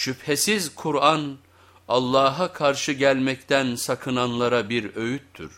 Şüphesiz Kur'an Allah'a karşı gelmekten sakınanlara bir öğüttür.